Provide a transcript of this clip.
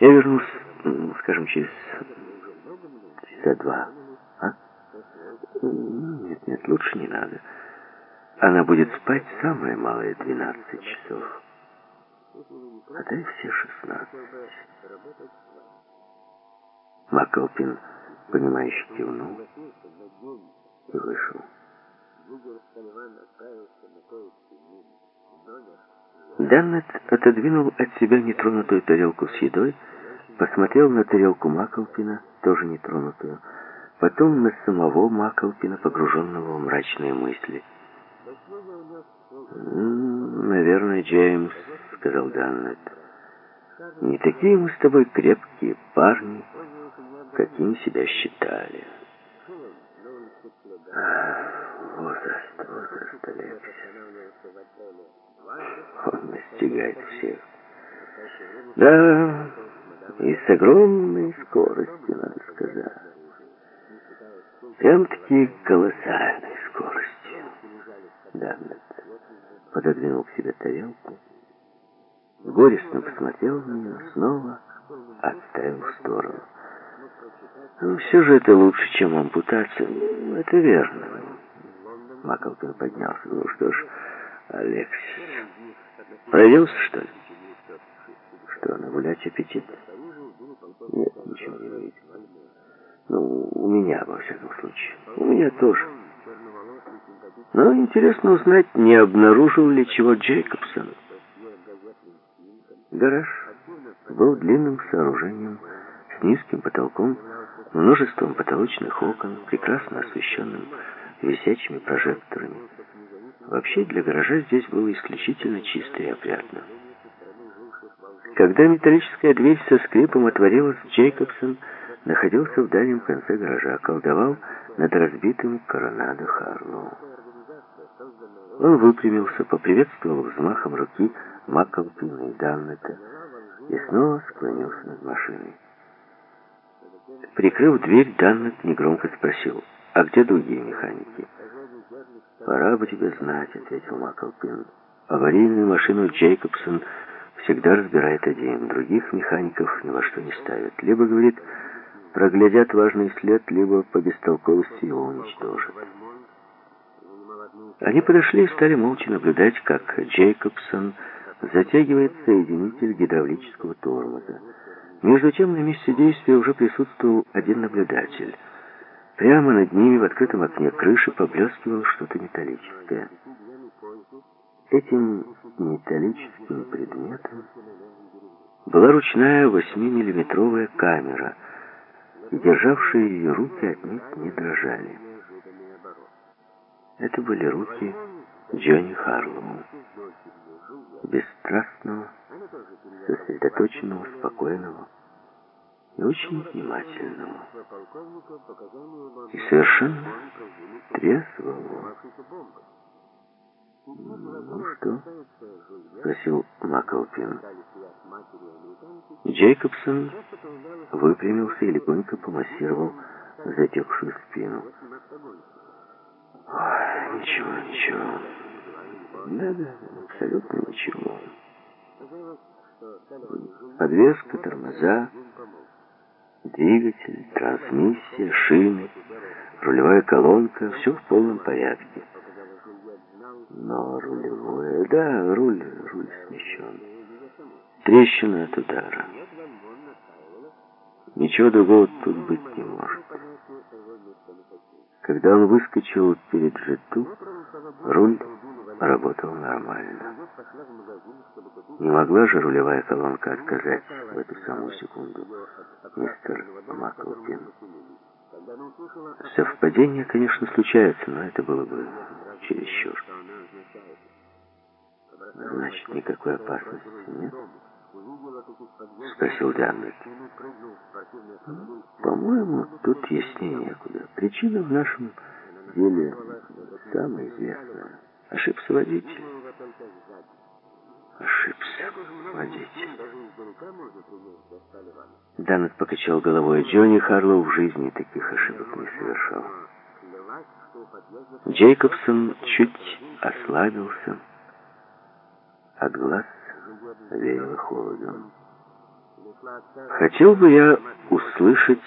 Я вернусь, скажем, через часа два. А? Нет, нет, лучше не надо. Она будет спать самое малое 12 часов. А дай все 16. Макалпин, понимающе кивнул и вышел. Даннет отодвинул от себя нетронутую тарелку с едой, посмотрел на тарелку Макалпина, тоже нетронутую, потом на самого Макалпина, погруженного в мрачные мысли. «М, «Наверное, Джеймс», — сказал Даннет, — «не такие мы с тобой крепкие парни, какими себя считали». Ах, Возраст, возраст, Алексис. Он настигает всех. Да, и с огромной скоростью, надо сказать. Прям-таки колоссальной скоростью. Даннет пододвинул к себе тарелку, горестно посмотрел на нее, снова отставил в сторону. Ну, все же это лучше, чем ампутация. Ну, это верно. Маклпин поднялся. Ну что ж, Алексис, проявился, что ли? Что, нагулять аппетит? Нет, ничего не видел. Ну, у меня, во всяком случае. У меня тоже. Но интересно узнать, не обнаружил ли чего Джейкобсон. Гараж был длинным сооружением с низким потолком, множеством потолочных окон, прекрасно освещенным висячими прожекторами. Вообще для гаража здесь было исключительно чисто и опрятно. Когда металлическая дверь со скрипом отворилась, Джейкобсон находился в дальнем конце гаража, колдовал над разбитым коронадо Харлоу. Он выпрямился, поприветствовал взмахом руки Макколпина и Даннета и снова склонился над машиной. Прикрыв дверь, Даннет негромко спросил, «А где другие механики?» «Пора бы тебе знать», — ответил Макколпин. «Аварийную машину Джейкобсон всегда разбирает один. Других механиков ни во что не ставят. Либо, говорит, проглядят важный след, либо по бестолковости его уничтожат». Они подошли и стали молча наблюдать, как Джейкобсон затягивает соединитель гидравлического тормоза. Между тем на месте действия уже присутствовал один наблюдатель. Прямо над ними в открытом окне крыши поблескивало что-то металлическое. Этим металлическим предметом была ручная 8-миллиметровая камера, и державшие ее руки отнюдь не дрожали. Это были руки Джонни Харлоу, бесстрастного, сосредоточенного, спокойного и очень внимательного. И совершенно трезвого. «Ну что?» — спросил Макалпин. Джейкобсон выпрямился и легонько помассировал затекшую спину. Ой, ничего, ничего. Да-да, абсолютно ничего. Подвеска, тормоза, двигатель, трансмиссия, шины, рулевая колонка, все в полном порядке. Но рулевое, да, руль, руль смещен. Трещина от удара. Ничего другого тут быть не может. Когда он выскочил перед житу, руль работал нормально. Не могла же рулевая колонка отказать в эту самую секунду, мистер Маклпин. Совпадение, конечно, случается, но это было бы чересчур. Значит, никакой опасности нет? Спросил Дианет. По-моему, тут яснее некуда. Причина в нашем деле самая известная. Ошибся водитель. Водитель. Данет покачал головой. Джонни Харлоу в жизни таких ошибок не совершал. Джейкобсон чуть ослабился. От глаз веяло холодом. Хотел бы я услышать